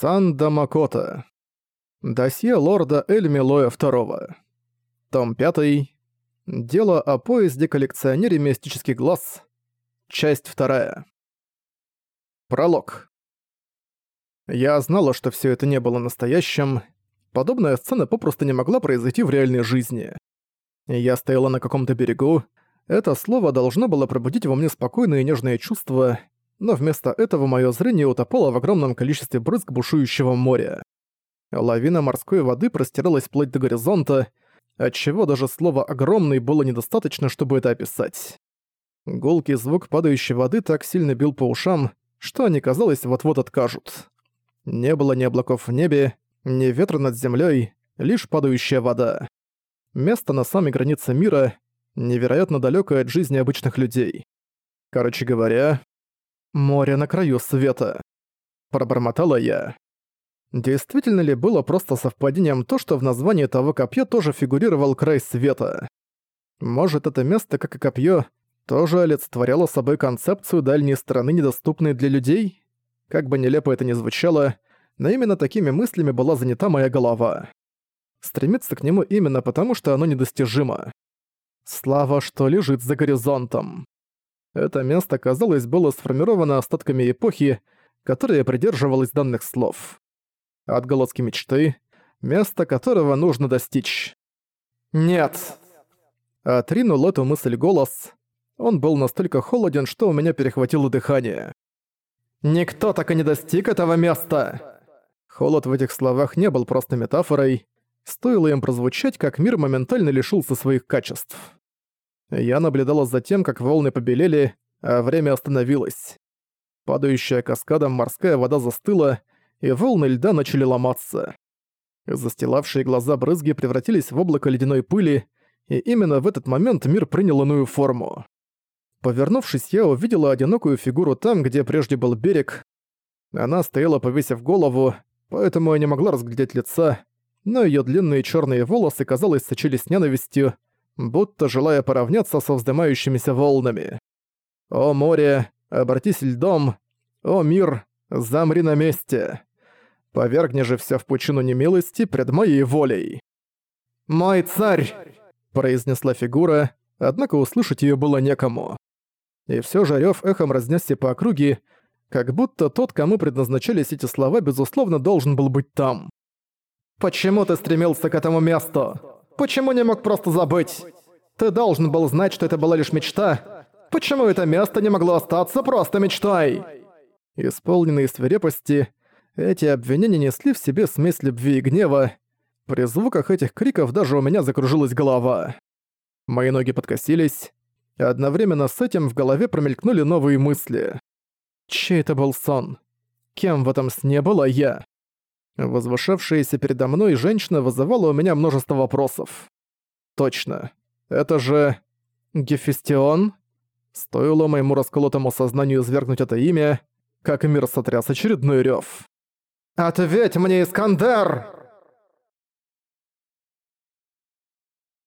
Санда Макота. Досье лорда Эльмилоя II. Том 5. Дело о поезде-коллекционере мистических глаз. Часть 2. Пролог. Я знала, что все это не было настоящим. Подобная сцена попросту не могла произойти в реальной жизни. Я стояла на каком-то берегу. Это слово должно было пробудить во мне спокойные и нежные чувства, но вместо этого мое зрение утопало в огромном количестве брызг бушующего моря. Лавина морской воды простиралась вплоть до горизонта, отчего даже слова «огромный» было недостаточно, чтобы это описать. Гулкий звук падающей воды так сильно бил по ушам, что они, казалось, вот-вот откажут. Не было ни облаков в небе, ни ветра над землей, лишь падающая вода. Место на самой границе мира, невероятно далекое от жизни обычных людей. Короче говоря, море на краю света. Пробормотала я. Действительно ли было просто совпадением то, что в названии того копья тоже фигурировал край света? Может, это место, как и копье, тоже олицетворяло собой концепцию дальней стороны, недоступной для людей? Как бы нелепо это ни звучало, но именно такими мыслями была занята моя голова. Стремиться к нему именно потому, что оно недостижимо. Слава, что лежит за горизонтом. Это место, казалось, было сформировано остатками эпохи, которая придерживалась данных слов отголоски мечты, место которого нужно достичь. «Нет!» Отринул эту мысль голос. Он был настолько холоден, что у меня перехватило дыхание. «Никто так и не достиг этого места!» Холод в этих словах не был просто метафорой. Стоило им прозвучать, как мир моментально лишился своих качеств. Я наблюдала за тем, как волны побелели, а время остановилось. Падающая каскадом морская вода застыла, и волны льда начали ломаться. Застилавшие глаза брызги превратились в облако ледяной пыли, и именно в этот момент мир принял иную форму. Повернувшись, я увидела одинокую фигуру там, где прежде был берег. Она стояла, повесив голову, поэтому я не могла разглядеть лица, но её длинные чёрные волосы, казалось, сочились ненавистью, будто желая поравняться со вздымающимися волнами. «О море, обратись льдом! О мир, замри на месте!» Повергни же всё в пучину немилости пред моей волей. «Мой царь!» – произнесла фигура, однако услышать её было некому. И всё же рёв эхом разнесся по округе, как будто тот, кому предназначались эти слова, безусловно, должен был быть там. «Почему ты стремился к этому месту? Почему не мог просто забыть? Ты должен был знать, что это была лишь мечта. Почему это место не могло остаться просто мечтой?» Исполненный свирепости, эти обвинения несли в себе смесь любви и гнева. При звуках этих криков даже у меня закружилась голова. Мои ноги подкосились. Одновременно с этим в голове промелькнули новые мысли. Чей это был сон? Кем в этом сне была я? Возвышавшаяся передо мной женщина вызывала у меня множество вопросов. Точно. Это же... Гефестион? Стоило моему расколотому сознанию извергнуть это имя, как мир сотряс очередной рёв. «Ответь мне, Искандер!»